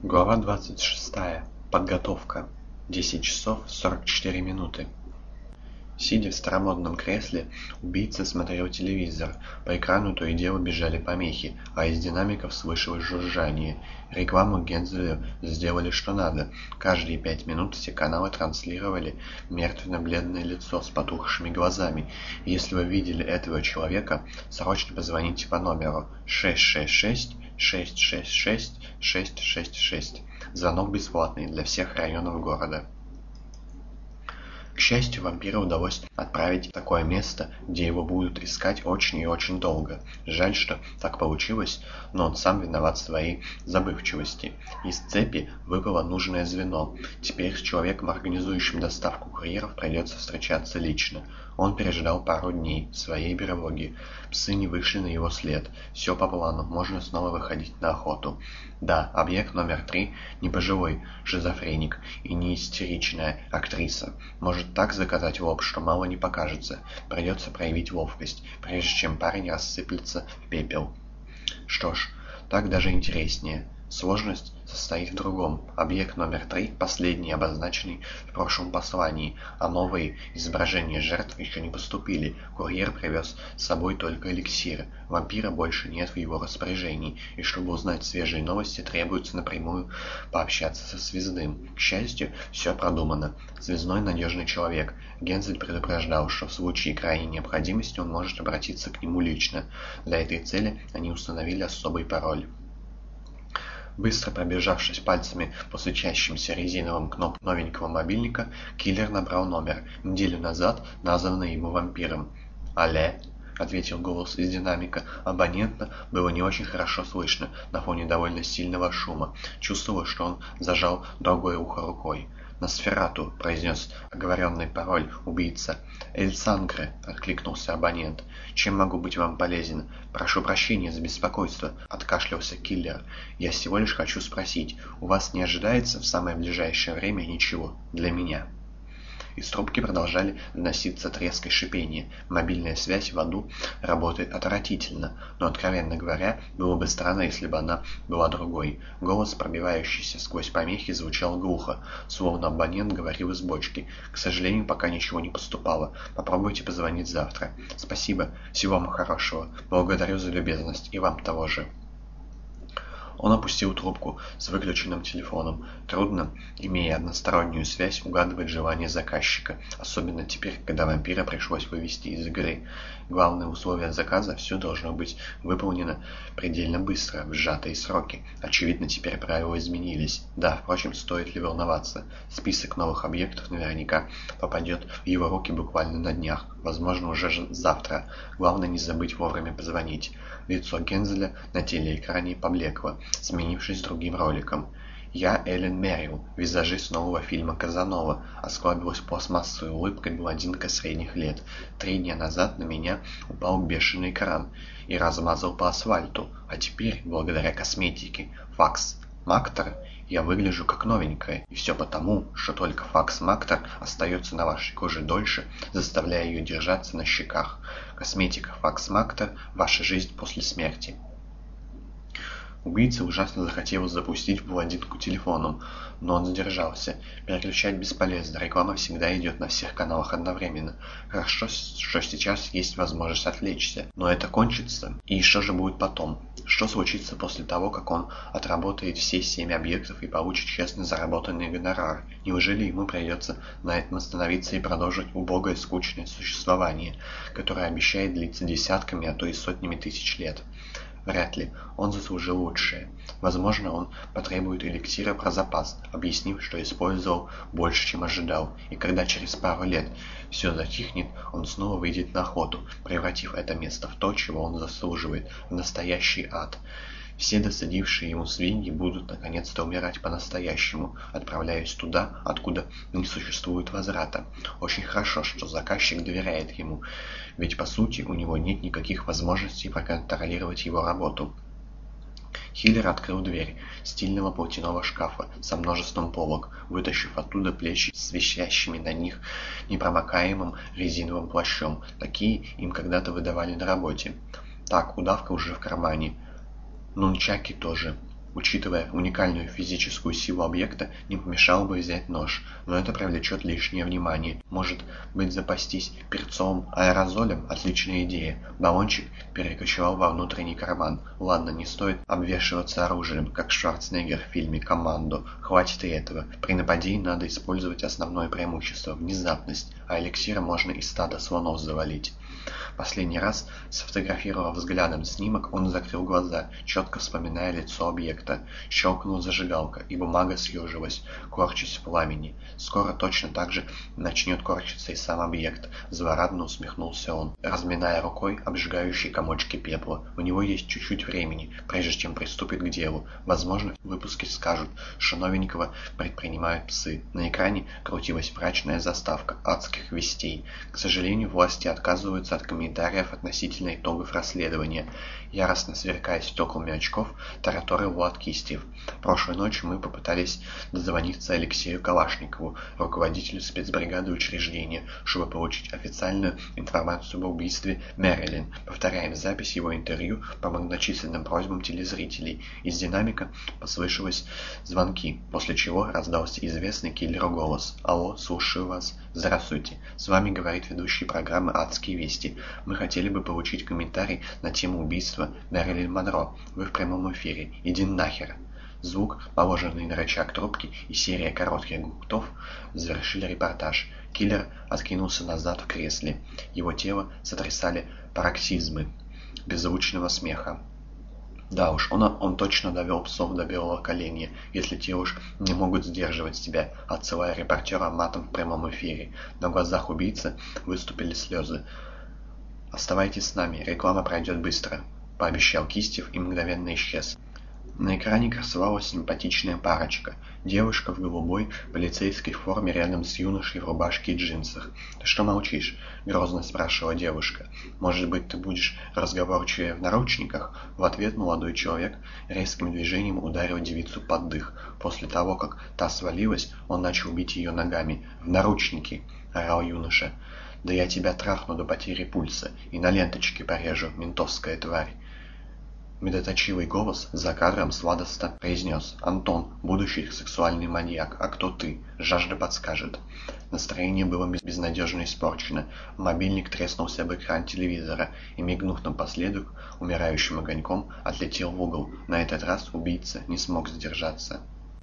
Глава 26. Подготовка. 10 часов 44 минуты. Сидя в старомодном кресле, убийца смотрел телевизор. По экрану то и дело бежали помехи, а из динамиков слышалось жужжание. Рекламу Гензелю сделали что надо. Каждые пять минут все каналы транслировали мертвенно-бледное лицо с потухшими глазами. Если вы видели этого человека, срочно позвоните по номеру 666 666 666. Звонок бесплатный для всех районов города. К счастью, вампира удалось отправить в такое место, где его будут искать очень и очень долго. Жаль, что так получилось, но он сам виноват в своей забывчивости. Из цепи выпало нужное звено. Теперь с человеком, организующим доставку курьеров, придется встречаться лично. Он переждал пару дней своей берлоге. Псы не вышли на его след. Все по плану, можно снова выходить на охоту. Да, объект номер три не пожилой шизофреник и не истеричная актриса. Может так заказать лоб, что мало не покажется. Придется проявить ловкость, прежде чем парень рассыплется в пепел. Что ж, так даже интереснее. Сложность состоит в другом. Объект номер три, последний, обозначенный в прошлом послании, а новые изображения жертв еще не поступили. Курьер привез с собой только эликсиры. Вампира больше нет в его распоряжении, и чтобы узнать свежие новости, требуется напрямую пообщаться со Звездым. К счастью, все продумано. Звездной надежный человек. Гензель предупреждал, что в случае крайней необходимости он может обратиться к нему лично. Для этой цели они установили особый пароль. Быстро пробежавшись пальцами по светящимся резиновым кнопкам новенького мобильника, киллер набрал номер, неделю назад названный ему вампиром. «Алле?» — ответил голос из динамика. Абонента было не очень хорошо слышно на фоне довольно сильного шума. Чувствовалось, что он зажал другое ухо рукой. «Носферату», — произнес оговоренный пароль убийца. «Эль Сангре», — откликнулся абонент. «Чем могу быть вам полезен?» «Прошу прощения за беспокойство», — откашлялся киллер. «Я всего лишь хочу спросить, у вас не ожидается в самое ближайшее время ничего для меня?» Из трубки продолжали доноситься треск и шипение. Мобильная связь в аду работает отвратительно, но, откровенно говоря, было бы странно, если бы она была другой. Голос, пробивающийся сквозь помехи, звучал глухо, словно абонент говорил из бочки. К сожалению, пока ничего не поступало. Попробуйте позвонить завтра. Спасибо. Всего вам хорошего. Благодарю за любезность. И вам того же. Он опустил трубку с выключенным телефоном. Трудно, имея одностороннюю связь, угадывать желания заказчика, особенно теперь, когда вампира пришлось вывести из игры. Главное условие заказа – все должно быть выполнено предельно быстро, в сжатые сроки. Очевидно, теперь правила изменились. Да, впрочем, стоит ли волноваться? Список новых объектов наверняка попадет в его руки буквально на днях, возможно, уже завтра. Главное не забыть вовремя позвонить. Лицо Гензеля на телеэкране поблекло, сменившись другим роликом. «Я Эллен Мерил, визажист нового фильма «Казанова», осклабилась пластмассовой улыбкой блондинка средних лет. Три дня назад на меня упал бешеный кран и размазал по асфальту, а теперь, благодаря косметике, факс Мактор, я выгляжу как новенькая, и все потому, что только факс Мактор остается на вашей коже дольше, заставляя ее держаться на щеках. Косметика факс Мактор – ваша жизнь после смерти. Убийца ужасно захотел запустить в блондинку телефоном, но он задержался. Переключать бесполезно, реклама всегда идет на всех каналах одновременно. Хорошо, что сейчас есть возможность отвлечься, но это кончится. И что же будет потом? Что случится после того, как он отработает все семь объектов и получит честно заработанный гонорар? Неужели ему придется на этом остановиться и продолжить убогое скучное существование, которое обещает длиться десятками, а то и сотнями тысяч лет? Вряд ли. Он заслужил лучшее. Возможно, он потребует эликсира про запас, объяснив, что использовал больше, чем ожидал. И когда через пару лет все затихнет, он снова выйдет на охоту, превратив это место в то, чего он заслуживает, в настоящий ад. Все досадившие ему свиньи будут наконец-то умирать по-настоящему, отправляясь туда, откуда не существует возврата. Очень хорошо, что заказчик доверяет ему, ведь по сути у него нет никаких возможностей проконтролировать его работу. Хиллер открыл дверь стильного платяного шкафа со множеством полок, вытащив оттуда плечи с висящими на них непромокаемым резиновым плащом. Такие им когда-то выдавали на работе. Так, удавка уже в кармане. Нунчаки тоже. Учитывая уникальную физическую силу объекта, не помешало бы взять нож, но это привлечет лишнее внимание. Может быть запастись перцовым аэрозолем? Отличная идея. Баллончик перекочевал во внутренний карман. Ладно, не стоит обвешиваться оружием, как Шварценеггер в фильме «Команду». Хватит и этого. При нападении надо использовать основное преимущество – внезапность, а эликсиром можно и стадо слонов завалить. Последний раз, сфотографировав взглядом снимок, он закрыл глаза, четко вспоминая лицо объекта. Щелкнула зажигалка, и бумага съежилась, корчась в пламени. Скоро точно так же начнет корчиться и сам объект. Злорадно усмехнулся он, разминая рукой обжигающие комочки пепла. У него есть чуть-чуть времени, прежде чем приступит к делу. Возможно, в выпуске скажут, что новенького предпринимают псы. На экране крутилась мрачная заставка адских вестей. К сожалению, власти отказываются от комментариев относительно итогов расследования. Яростно сверкая стеклами очков, тараторил Влад Кистев. Прошлой ночью мы попытались дозвониться Алексею Калашникову, руководителю спецбригады учреждения, чтобы получить официальную информацию об убийстве Мэрилин. Повторяем запись его интервью по многочисленным просьбам телезрителей. Из динамика послышалось звонки, после чего раздался известный киллеру голос. «Алло, слушаю вас. Здравствуйте. С вами говорит ведущий программы «Адские вести». Мы хотели бы получить комментарий на тему убийства Мэрилин Монро. Вы в прямом эфире. Иди нахер. Звук, положенный на рычаг трубки, и серия коротких гудков завершили репортаж. Киллер откинулся назад в кресле. Его тело сотрясали пароксизмы беззвучного смеха. Да уж, он, он точно довел псов до белого коленя, если те уж не могут сдерживать себя, отсылая репортера матом в прямом эфире. На глазах убийцы выступили слезы. «Оставайтесь с нами, реклама пройдет быстро», — пообещал Кистев и мгновенно исчез. На экране красовалась симпатичная парочка. Девушка в голубой полицейской форме рядом с юношей в рубашке и джинсах. «Ты что молчишь?» — грозно спрашивала девушка. «Может быть, ты будешь разговорчивее в наручниках?» В ответ молодой человек резким движением ударил девицу под дых. После того, как та свалилась, он начал бить ее ногами. «В наручники!» — орал юноша. Да я тебя трахну до потери пульса и на ленточке порежу, ментовская тварь. Медоточивый голос за кадром сладостно произнес «Антон, будущий сексуальный маньяк, а кто ты? Жажда подскажет». Настроение было безнадежно испорчено. Мобильник треснулся об экран телевизора и, мигнув напоследок, умирающим огоньком, отлетел в угол. На этот раз убийца не смог сдержаться.